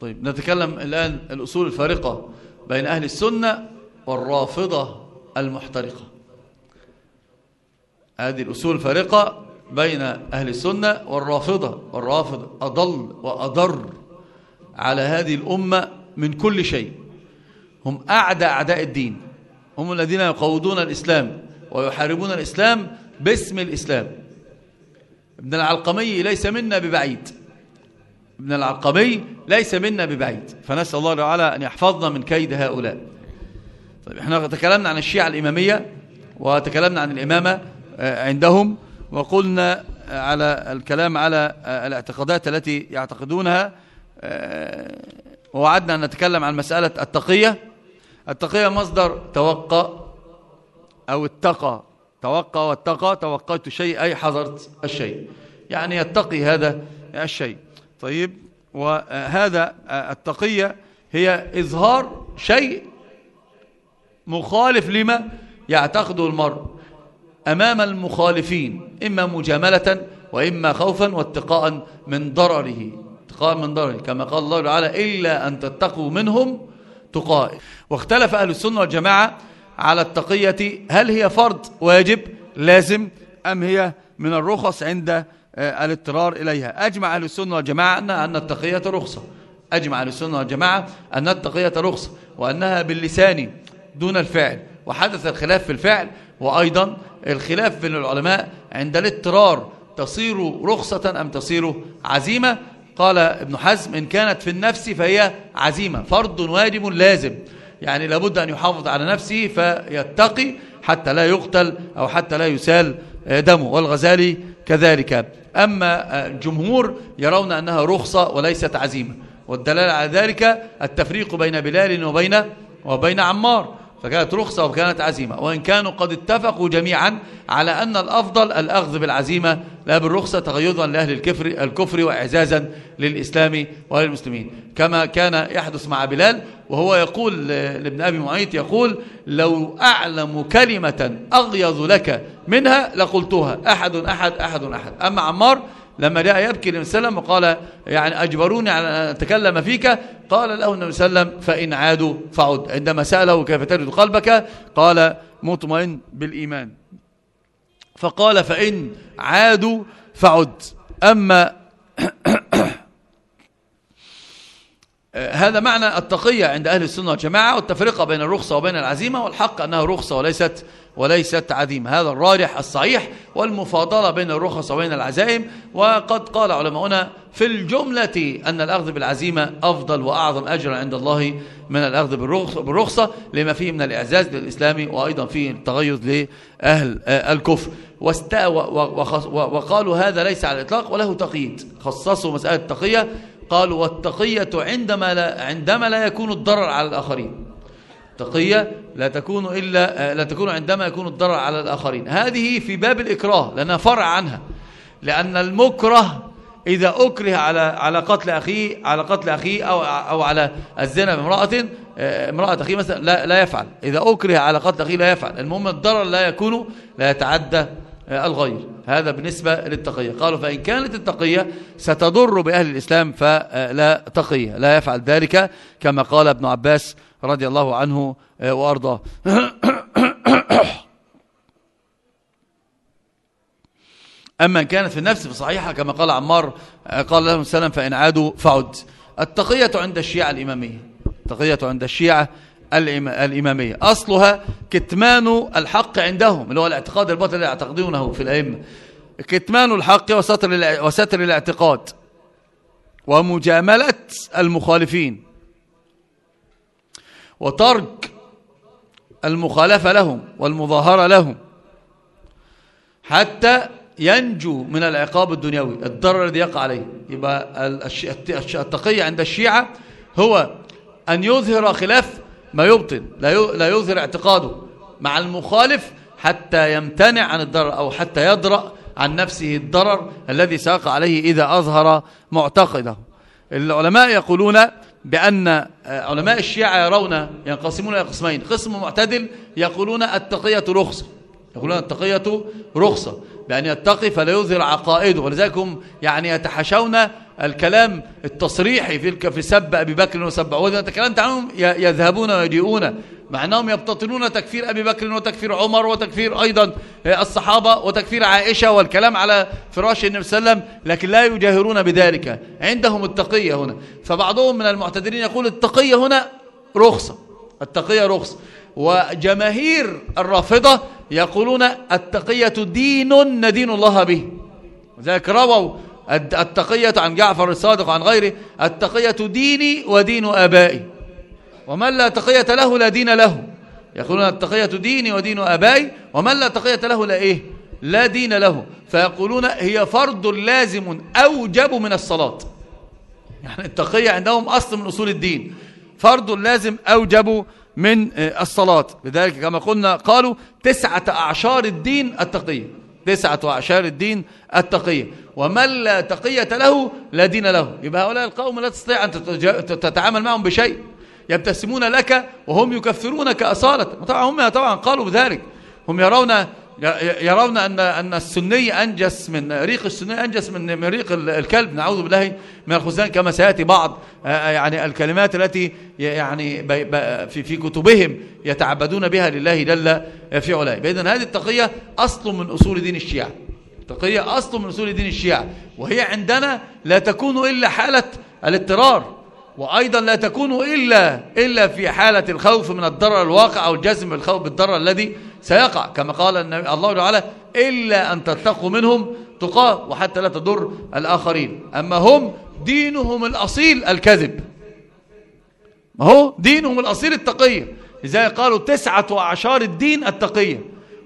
طيب نتكلم الآن الأصول الفارقة بين أهل السنة والرافضة المحترقة. هذه الأصول الفارقة بين أهل السنة والرافضة والرافضة أضل وأضر على هذه الأمة من كل شيء. هم أعدى أعداء الدين هم الذين يقودون الإسلام ويحاربون الإسلام باسم الإسلام. ابن العلقمي ليس منا ببعيد. ابن العلقمي ليس منا ببعيد. فنسأل الله تعالى أن يحفظنا من كيد هؤلاء. طيب إحنا تكلمنا عن الشيعة الإمامية وتكلمنا عن الإمامة عندهم وقلنا على الكلام على الاعتقادات التي يعتقدونها ووعدنا أن نتكلم عن مسألة التقية. التقية مصدر توقع أو اتقى. توقع واتقى توقعت شيء أي حضرت الشيء. يعني يتقي هذا الشيء. طيب وهذا التقية هي إظهار شيء مخالف لما يعتقده المرء أمام المخالفين إما مجاملة وإما خوفا واتقاء من ضرره اتقاء من ضرره كما قال الله تعالى إلا أن تتقوا منهم تقاء. واختلف أهل السنة والجماعة على التقية هل هي فرض واجب لازم أم هي من الرخص عند الاضطرار إليها. أجمع أهل السنة والجماعة أن التقية رخصة. أجمع أهل السنة والجماعة أن التقية رخصة وأنها باللسان دون الفعل. وحدث الخلاف في الفعل وأيضا الخلاف بين العلماء عند الاضطرار تصير رخصة أم تصير عزيمة؟ قال ابن حزم إن كانت في النفس فهي عزيمة فرض واجب لازم. يعني لابد أن يحافظ على نفسه فيتقي حتى لا يقتل أو حتى لا يسال دمه. والغزالي كذلك. أما الجمهور يرون أنها رخصة وليست عزيمة والدلالة على ذلك التفريق بين بلال وبين وبين عمار. فكانت رخصة وكانت عزيمة. وإن كانوا قد اتفقوا جميعا على أن الأفضل الأخذ بالعزيمة لا بالرخصة تغيظا لأهل الكفر, الكفر وإعزازا للإسلام وللمسلمين. كما كان يحدث مع بلال وهو يقول لابن أبي معيط يقول لو أعلم كلمة أغيظ لك منها لقلتها. أحد أحد أحد أحد. أما عمار لما جاء يبكي النبي صلى الله عليه وسلم وقال يعني أجبروني على أن أتكلم فيك قال له النبي صلى الله عليه وسلم فإن عادوا فعد. عندما سأله كيف تجد قلبك قال مطمئن بالإيمان. فقال فإن عادوا فعد. أما هذا معنى التقية عند أهل السنة والجماعة والتفرقة بين الرخصة وبين العزيمة والحق أنها رخصة وليست وليست عزيمة هذا الراجح الصحيح والمفاضلة بين الرخص وبين العزائم. وقد قال علماؤنا في الجملة أن الأخذ بالعزيمة أفضل وأعظم أجرا عند الله من الأخذ بالرخصة لما فيه من الإعزاز للإسلام وأيضا فيه التغيظ لأهل الكفر. وقالوا هذا ليس على الإطلاق وله تقييد. خصصوا مسألة التقية. قالوا والتقية عندما لا, عندما لا يكون الضرر على الآخرين. تقية لا تكون إلا لا تكون عندما يكون الضرر على الآخرين. هذه في باب الإكراه لأنها فرع عنها. لأن المكره إذا أكره على على قتل أخيه على قتل أخيه أو أو على الزنا بامرأة امرأة أخيه مثلا لا لا يفعل. إذا أكره على قتل أخيه لا يفعل. المهم الضرر لا يكون لا يتعدى الغير. هذا بالنسبة للتقية. قالوا فإن كانت التقية ستضر بأهل الإسلام فلا تقية لا يفعل ذلك كما قال ابن عباس رضي الله عنه وأرضاه. أما إن كانت في النفس فصحيحة كما قال عمار قال لهم السلام فإن عادوا فعد. التقية عند الشيعة الإمامية. التقية عند الشيعة الإمامية. أصلها كتمان الحق عندهم اللي هو الاعتقاد الباطل اللي يعتقدونه في الأئمة. كتمان الحق وستر, وستر الاعتقاد ومجاملة المخالفين. وترك المخالفة لهم والمظاهرة لهم حتى ينجو من العقاب الدنيوي. الضرر الذي يقع عليه. يبقى التقية عند الشيعة هو أن يظهر خلاف ما يبطن. لا يظهر اعتقاده مع المخالف حتى يمتنع عن الضرر أو حتى يدرأ عن نفسه الضرر الذي سيقع عليه إذا أظهر معتقده. العلماء يقولون بأن علماء الشيعة يرون ينقسمون إلى قسمين. قسم معتدل يقولون التقية رخصة. يقولون التقية رخصة. بأن يتقي فلا يظهر عقائده. ولذلك هم يعني يتحشون الكلام التصريحي في في سب أبي بكر وسب عوذة تكلمت عنهم يذهبون ويجيئون. مع أنهم يبتطنون تكفير أبي بكر وتكفير عمر وتكفير أيضا الصحابة وتكفير عائشة والكلام على فراش النبي صلى الله عليه وسلم لكن لا يجاهرون بذلك. عندهم التقية هنا. فبعضهم من المعتدلين يقول التقية هنا رخصة. التقية رخصة. وجماهير الرافضة يقولون التقية دين ندين الله به. ذلك رووا التقية عن جعفر الصادق عن غيره التقية ديني ودين آبائي. ومن لا تقية له لا دين له. يقولون التقية ديني ودين آبائي ومن لا تقية له لا إيه؟ لا دين له. فيقولون هي فرض لازم أوجب من الصلاة. يعني التقية عندهم أصل من أصول الدين. فرض لازم أوجب من الصلاة. لذلك كما قلنا قالوا تسعة أعشار الدين التقية. تسعة أعشار الدين التقية. ومن لا تقية له لا دين له. يبقى هؤلاء القوم لا تستطيع أن تتعامل معهم بشيء. يبتسمون لك وهم يكفرونك أصالة. طبعا هم طبعا قالوا بذلك. هم يرون يرون أن أن السني أنجس من ريق السني أنجس من من ريق الكلب. نعوذ بالله من الخزان كما سيأتي بعض يعني الكلمات التي يعني في في كتبهم يتعبدون بها لله جل في علاه. إذن هذه التقية أصل من أصول دين الشيعة. التقية أصل من أصول دين الشيعة. وهي عندنا لا تكون إلا حالة الاضطرار. وأيضا لا تكون إلا, إلا في حالة الخوف من الضرر الواقع أو الجزم بالخوف بالضرر الذي سيقع. كما قال النبي الله تعالى إلا أن تتقوا منهم تقاه وحتى لا تضر الآخرين. أما هم دينهم الأصيل الكذب. ما هو؟ دينهم الأصيل التقية لذلك قالوا تسعة وعشار الدين التقية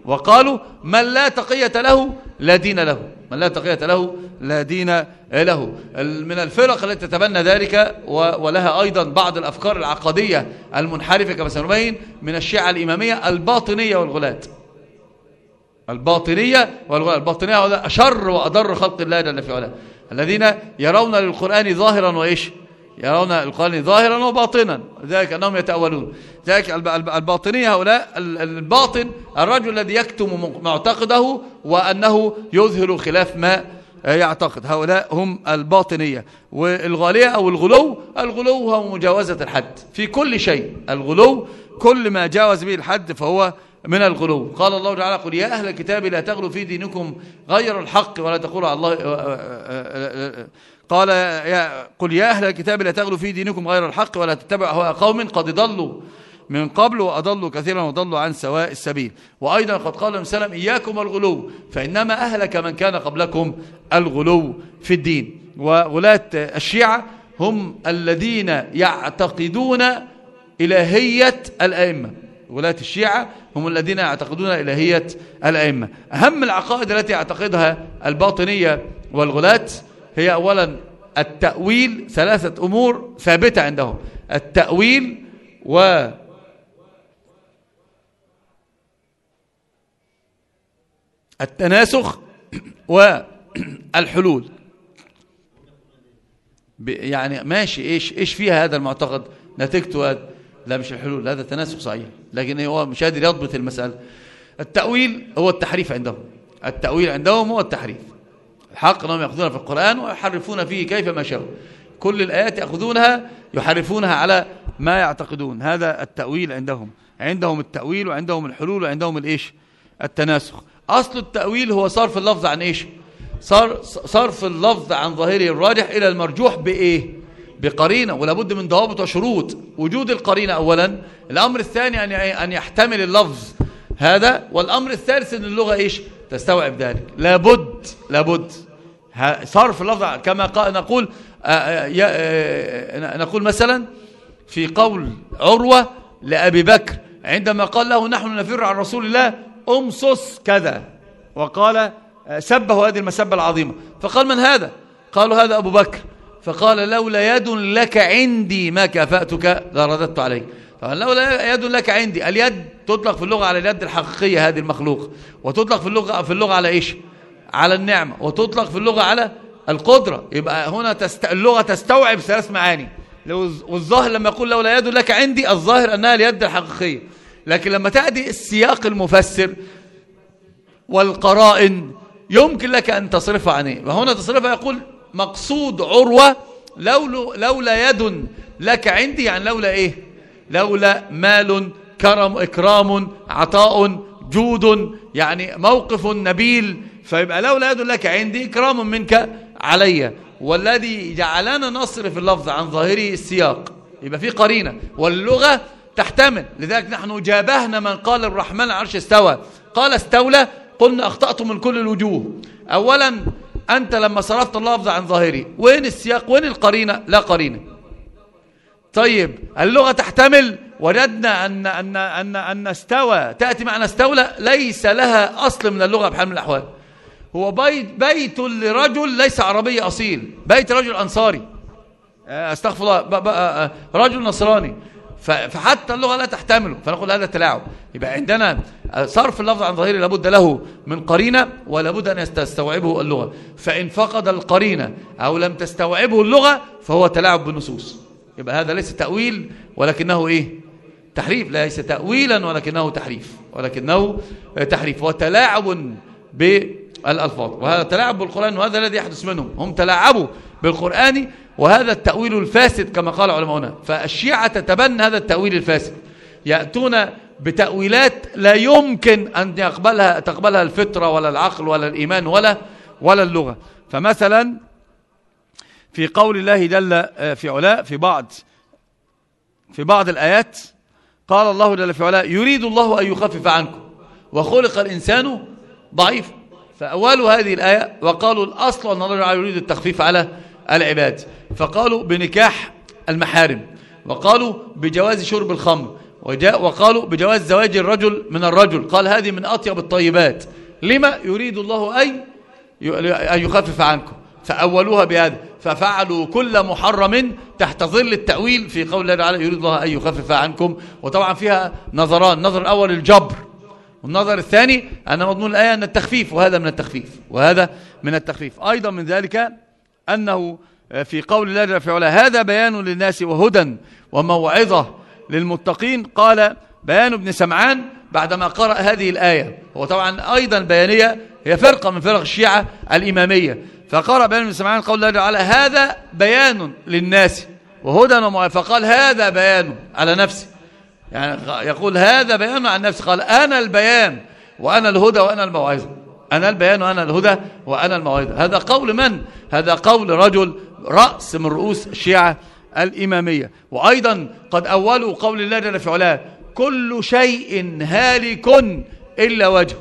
وقالوا من لا تقية له لا دين له. من لا تقية له لا دين له. من الفرق التي تتبنى ذلك ولها أيضا بعض الأفكار العقدية المنحرفة كما سنبين من الشيعة الإمامية الباطنية والغلاة. الباطنية والغلاة. الباطنية أشر وأضر خلق الله جل في علاه. الذين يرون للقرآن ظاهرا وإيش؟ يرون القرآن ظاهرا وباطنا. ذلك أنهم يتأولون. ذلك الباطنية هؤلاء الباطن الرجل الذي يكتم معتقده وأنه يظهر خلاف ما يعتقد. هؤلاء هم الباطنية. والغالية أو الغلو الغلو هو مجاوزة الحد. في كل شيء الغلو كل ما جاوز به الحد فهو من الغلو. قال الله تعالى قل يا أهل الكتاب لا تغلوا في دينكم غير الحق ولا تقولوا على الله قال يا قل يا أهل الكتاب لا تغلوا في دينكم غير الحق ولا تتبعوا أهواء قوم قد ضلوا من قبل وأضلوا كثيرا وضلوا عن سواء السبيل. وأيضا قد قال وسلم إياكم الغلو فإنما أهلك من كان قبلكم الغلو في الدين. وغلاة الشيعة هم الذين يعتقدون إلهية الأئمة. ولاة الشيعة هم الذين يعتقدون إلهية الأئمة. أهم العقائد التي يعتقدها الباطنية والغلاة هي أولا التأويل ثلاثة أمور ثابتة عندهم. التأويل و التناسخ والحلول يعني ماشي إيش إيش فيها هذا المعتقد؟ نتيجته هذا. لا مش الحلول هذا تناسخ صحيح. لكن هو مش قادر يضبط المسألة. التأويل هو التحريف عندهم. التأويل عندهم هو التحريف. الحق انهم يأخذون في القرآن ويحرفون فيه كيف ما شاءوا. كل الآيات يأخذونها يحرفونها على ما يعتقدون. هذا التأويل عندهم. عندهم التأويل وعندهم الحلول وعندهم الإيش؟ التناسخ. أصل التأويل هو صرف اللفظ عن إيش؟ صرف اللفظ عن ظاهره الراجح إلى المرجوح بإيه؟ بقرينة. ولابد من ضوابط وشروط. وجود القرينة أولا. الأمر الثاني أن يحتمل اللفظ. هذا والأمر الثالث أن اللغة إيش؟ تستوعب ذلك. لابد لابد. صرف اللفظ كما نقول نقول مثلا في قول عروة لأبي بكر عندما قال له نحن نفر عن رسول الله امصص كذا. وقال سبه هذه المسبة العظيمة. فقال من هذا؟ قالوا هذا أبو بكر. فقال لولا يد لك عندي ما كافأتك لرددت عليك. لولا يد لك عندي اليد تطلق في اللغة على اليد الحقيقية هذه المخلوق وتطلق في اللغة في اللغة على إيش؟ على النعمة وتطلق في اللغة على القدرة. يبقى هنا تست... اللغة تستوعب ثلاث معاني. والظاهر لما يقول لولا يد لك عندي الظاهر أنها اليد الحقيقية. لكن لما تأتي السياق المفسر والقرائن يمكن لك أن تصرفها عن إيه؟ وهنا تصرفها يقول مقصود عروة لولا, لولا يد لك عندي يعني لولا إيه؟ لولا مال كرم إكرام عطاء جود يعني موقف نبيل فيبقى لولا يد لك عندي إكرام منك علي. والذي جعلنا نصرف اللفظ عن ظاهره السياق. يبقى في قرينة. واللغة تحتمل. لذلك نحن جابهنا من قال الرحمن عرش استوى. قال استولى قلنا أخطأت من كل الوجوه. أولا أنت لما صرفت اللفظ عن ظاهره وين السياق؟ وين القرينة؟ لا قرينة. طيب اللغة تحتمل. وجدنا أن, أن, أن, أن استوى تأتي معنى استولى ليس لها أصل من اللغة بحال من الأحوال. هو بيت, بيت لرجل ليس عربي أصيل بيت رجل أنصاري. آه، أستغفر الله آه، رجل نصراني. فحتى اللغة لا تحتمله فنقول هذا تلاعب. يبقى عندنا صرف اللفظ عن ظاهره لابد له من قرينة ولابد أن تستوعبه اللغة. فإن فقد القرينة أو لم تستوعبه اللغة فهو تلاعب بالنصوص. يبقى هذا ليس تأويل ولكنه إيه؟ تحريف ليس تأويلا ولكنه تحريف ولكنه تحريف وتلاعب بالألفاظ. وهذا تلاعب بالقرآن وهذا الذي يحدث منهم. هم تلاعبوا بالقرآن وهذا التأويل الفاسد كما قال علماؤنا فالشيعة تتبنى هذا التأويل الفاسد. يأتون بتأويلات لا يمكن أن يقبلها تقبلها الفطرة ولا العقل ولا الإيمان ولا ولا اللغة. فمثلا في قول الله جل في علاء في بعض في بعض الآيات قال الله جل في علاء يريد الله أن يخفف عنكم. وخلق الإنسان ضعيف. فأولوا هذه الآية وقالوا الأصل أن الله يريد التخفيف على العباد. فقالوا بنكاح المحارم. وقالوا بجواز شرب الخمر. وجاء وقالوا بجواز زواج الرجل من الرجل. قال هذه من أطيب الطيبات. لما يريد الله أن يخفف عنكم. فأولوها بهذا ففعلوا كل محرم تحت ظل التأويل في قول الله تعالى يريد الله أن يخفف عنكم. وطبعا فيها نظران النظر الأول الجبر والنظر الثاني أن مضمون الآية أن التخفيف وهذا من التخفيف وهذا من التخفيف. أيضا من ذلك أنه في قول الله جل هذا بيان للناس وهدى وموعظة للمتقين. قال بيان ابن سمعان بعدما قرأ هذه الآية. هو طبعا أيضا بيانية هي فرقة من فرق الشيعة الإمامية. فقرأ بيان ابن سمعان قول الله تعالى هذا بيان للناس. وهدى وموعظة فقال هذا بيان على نفسه يعني يقول هذا بيان عن نفسه قال أنا البيان وأنا الهدى وأنا الموعظة. أنا البيان وأنا الهدى وأنا الموعظة. هذا قول من؟ هذا قول رجل رأس من رؤوس الشيعة الإمامية. وأيضا قد أولوا قول الله جل في علاه كل شيء هالك إلا وجهه.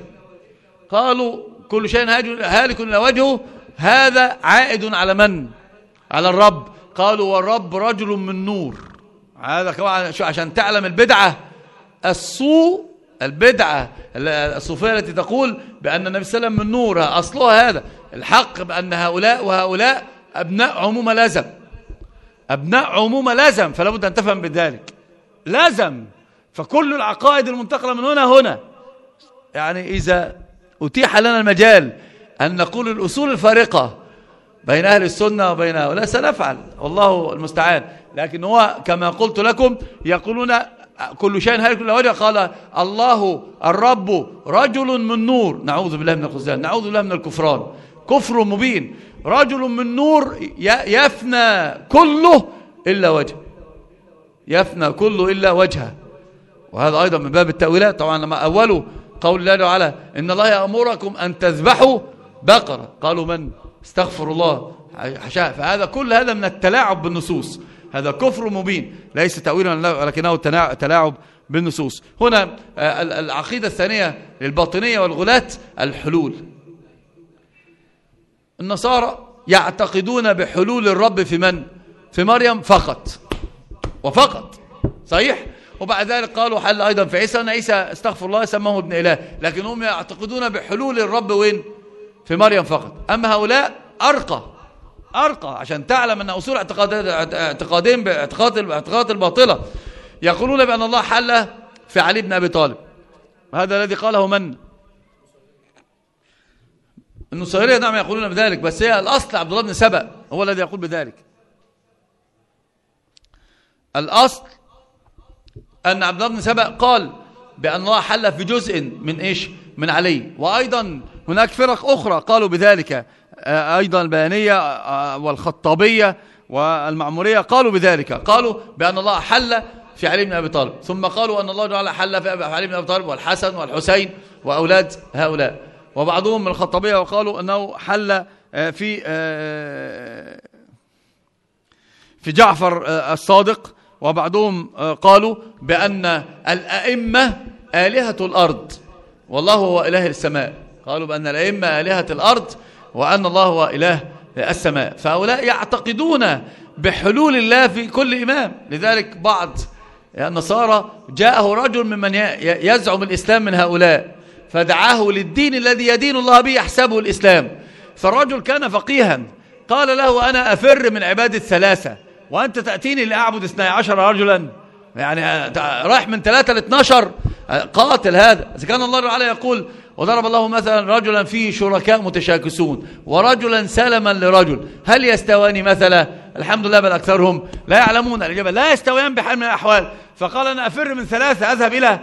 قالوا كل شيء هالك إلا وجهه هذا عائد على من؟ على الرب. قالوا والرب رجل من نور. هذا كمان عشان تعلم البدعة. السوء البدعة الصوفية التي تقول بأن النبي صلى الله عليه وسلم من نور. أصلها هذا. الحق بأن هؤلاء وهؤلاء أبناء عموم لازم. أبناء عموم لازم. فلا بد أن تفهم بذلك. لازم. فكل العقائد المنتقلة من هنا هنا. يعني إذا أتيح لنا المجال أن نقول الأصول الفارقة بين أهل السنة وبين هؤلاء. سنفعل والله المستعان. لكن هو كما قلت لكم يقولون كل شيء كل وجه. قال الله الرب رجل من نور. نعوذ بالله من الخزان نعوذ بالله من الكفران. كفر مبين. رجل من نور يفنى كله إلا وجه. يفنى كله إلا وجهه. وهذا أيضا من باب التأويلات. طبعا لما أولوا قول الله تعالى إن الله يأمركم أن تذبحوا بقرة. قالوا من؟ استغفر الله. فهذا كل هذا من التلاعب بالنصوص. هذا كفر مبين. ليس تأويلا ولكنه تلاعب بالنصوص. هنا آه، العقيدة الثانية للباطنية والغلاة الحلول. النصارى يعتقدون بحلول الرب في من؟ في مريم فقط. وفقط. صحيح؟ وبعد ذلك قالوا حل أيضا في عيسى. أن عيسى استغفر الله سماه ابن إله. لكن هم يعتقدون بحلول الرب وين؟ في مريم فقط. أما هؤلاء أرقى أرقى عشان تعلم أن أصول اعتقادين باعتقاد الاعتقاد الباطلة. يقولون بأن الله حل في علي بن أبي طالب. هذا الذي قاله من؟ النصيرية نعم يقولون بذلك بس هي الأصل عبد الله بن سبأ هو الذي يقول بذلك. الأصل أن عبد الله بن سبأ قال بأن الله حل في جزء من إيش؟ من علي. وأيضا هناك فرق أخرى قالوا بذلك أيضا البيانية والخطابية والمعمورية قالوا بذلك قالوا بأن الله حل في علي بن أبي طالب ثم قالوا أن الله تعالى حل في علي بن أبي طالب والحسن والحسين وأولاد هؤلاء وبعضهم من الخطابية وقالوا أنه حل في في جعفر الصادق وبعضهم قالوا بأن الأئمة آلهة الأرض والله هو إله السماء. قالوا بأن الأئمة آلهة الأرض وأن الله هو إله السماء. فهؤلاء يعتقدون بحلول الله في كل إمام. لذلك بعض النصارى جاءه رجل ممن يزعم الإسلام من هؤلاء فدعاه للدين الذي يدين الله به يحسبه الإسلام. فالرجل كان فقيها قال له أنا أفر من عباد الثلاثة وأنت تأتيني لأعبد اثني عشر رجلا. يعني رايح من ثلاثة ل 12 قاتل هذا. إذا كان الله تعالى يقول وضرب الله مثلا رجلا فيه شركاء متشاكسون ورجلا سلما لرجل. هل يستواني مثلا؟ الحمد لله بل أكثرهم لا يعلمون. الإجابة لا يستويان بحال من الأحوال. فقال أنا أفر من ثلاثة أذهب إلى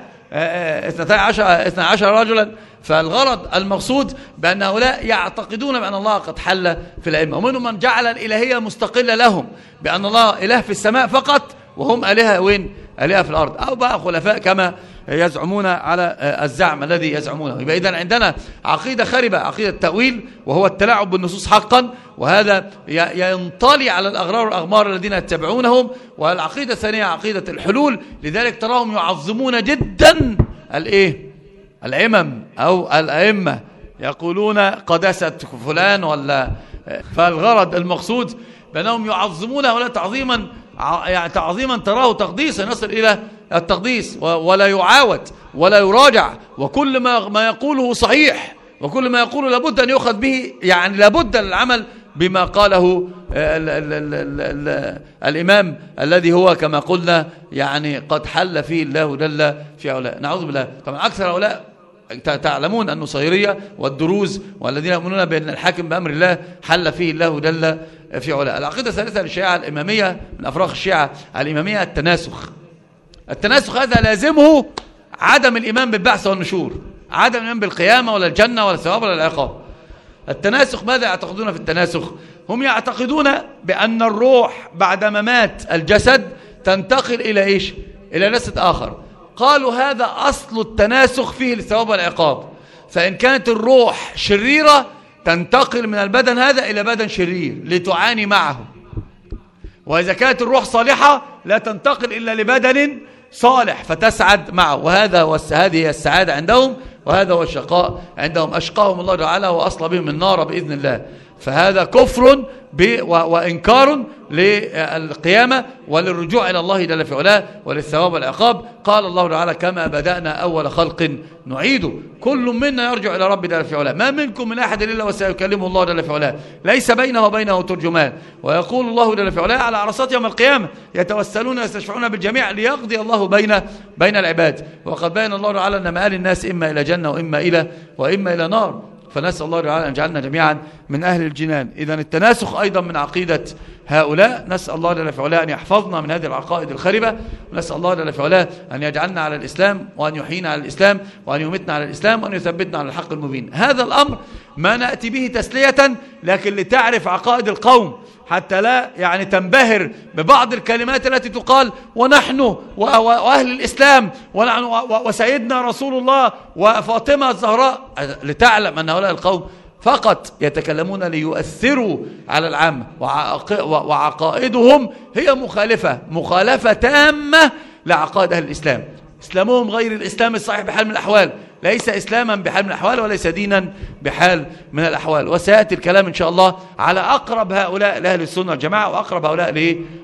اثنتا عشر, اثنى عشر رجلا. فالغرض المقصود بأن هؤلاء يعتقدون بأن الله قد حل في الأئمة. ومنهم من جعل الإلهية مستقلة لهم بأن الله إله في السماء فقط وهم آلهة وين؟ آلهة في الأرض أو بقى خلفاء كما يزعمون على الزعم الذي يزعمونه. يبقى إذن عندنا عقيدة خربة عقيدة التأويل وهو التلاعب بالنصوص حقا وهذا ينطلي على الأغرار والأغمار الذين يتبعونهم. والعقيدة الثانية عقيدة الحلول لذلك تراهم يعظمون جدا الإيه؟ العمم أو الأئمة. يقولون قداسة فلان ولا فالغرض المقصود بأنهم يعظمون هؤلاء تعظيما يعني تعظيما تراه تقديسا يصل إلى التقديس ولا يعاود ولا يراجع وكل ما ما يقوله صحيح وكل ما يقوله لابد أن يؤخذ به يعني لابد العمل بما قاله ال ال ال ال ال الإمام الذي هو كما قلنا يعني قد حل فيه الله جل في هؤلاء نعوذ بالله. طبعا أكثر هؤلاء تعلمون النصيرية والدروز والذين يؤمنون بأن الحاكم بأمر الله حل فيه الله جل في علاء العقيدة الثالثة للشيعة الإمامية من أفراغ الشيعة الإمامية التناسخ. التناسخ هذا لازمه عدم الإيمان بالبعث والنشور عدم الإيمان بالقيامة ولا الجنة ولا الثواب ولا العقاب. التناسخ ماذا يعتقدون في التناسخ؟ هم يعتقدون بأن الروح بعد ممات الجسد تنتقل إلى إيش؟ إلى جسد آخر. قالوا هذا أصل التناسخ فيه الثواب والعقاب. فإن كانت الروح شريرة تنتقل من البدن هذا إلى بدن شرير لتعاني معه. وإذا كانت الروح صالحة لا تنتقل إلا لبدن صالح فتسعد معه. وهذا هذه هي السعادة عندهم وهذا هو الشقاء عندهم. أشقاهم الله تعالى وأصل بهم النار بإذن الله. فهذا كفر وإنكار للقيامة وللرجوع إلى الله جل في علاه وللثواب والعقاب. قال الله تعالى كما بدأنا أول خلق نعيد. كل منا يرجع إلى رب جل في علاه. ما منكم من أحد إلا وسيكلمه الله جل في علاه. ليس بينه وبينه ترجمان. ويقول الله جل في علاه على عرصات يوم القيامة. يتوسلون ويستشفعون بالجميع ليقضي الله بين بين العباد. وقد بين الله تعالى أن مآل الناس إما إلى جنة وإما إلى وإما إلى نار. فنسأل الله أن يجعلنا جميعا من أهل الجنان. إذا التناسخ أيضا من عقيدة هؤلاء. نسأل الله في علاه أن يحفظنا من هذه العقائد الخربة. ونسأل الله في علاه أن يجعلنا على الإسلام وأن يحيينا على الإسلام وأن يمتنا على الإسلام وأن يثبتنا على الحق المبين. هذا الأمر ما نأتي به تسلية لكن لتعرف عقائد القوم حتى لا يعني تنبهر ببعض الكلمات التي تقال ونحن وأهل الإسلام ونحن وسيدنا رسول الله وفاطمة الزهراء لتعلم أن هؤلاء القوم فقط يتكلمون ليؤثروا على العامة وعقائدهم هي مخالفة مخالفة تامة لعقائد أهل الإسلام. إسلامهم غير الإسلام الصحيح بحال من الأحوال. ليس إسلاما بحال من الأحوال وليس دينا بحال من الأحوال. وسيأتي الكلام إن شاء الله على أقرب هؤلاء لأهل السنة والجماعة وأقرب هؤلاء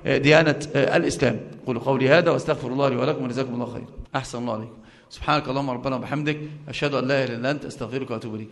لديانة الإسلام. قولوا قولي هذا واستغفر الله لي ولكم ونزاكم الله خير. أحسن الله عليكم. سبحانك اللهم ربنا وبحمدك. أشهد أن لا إله إلا أنت أستغفرك وأتوب إليك.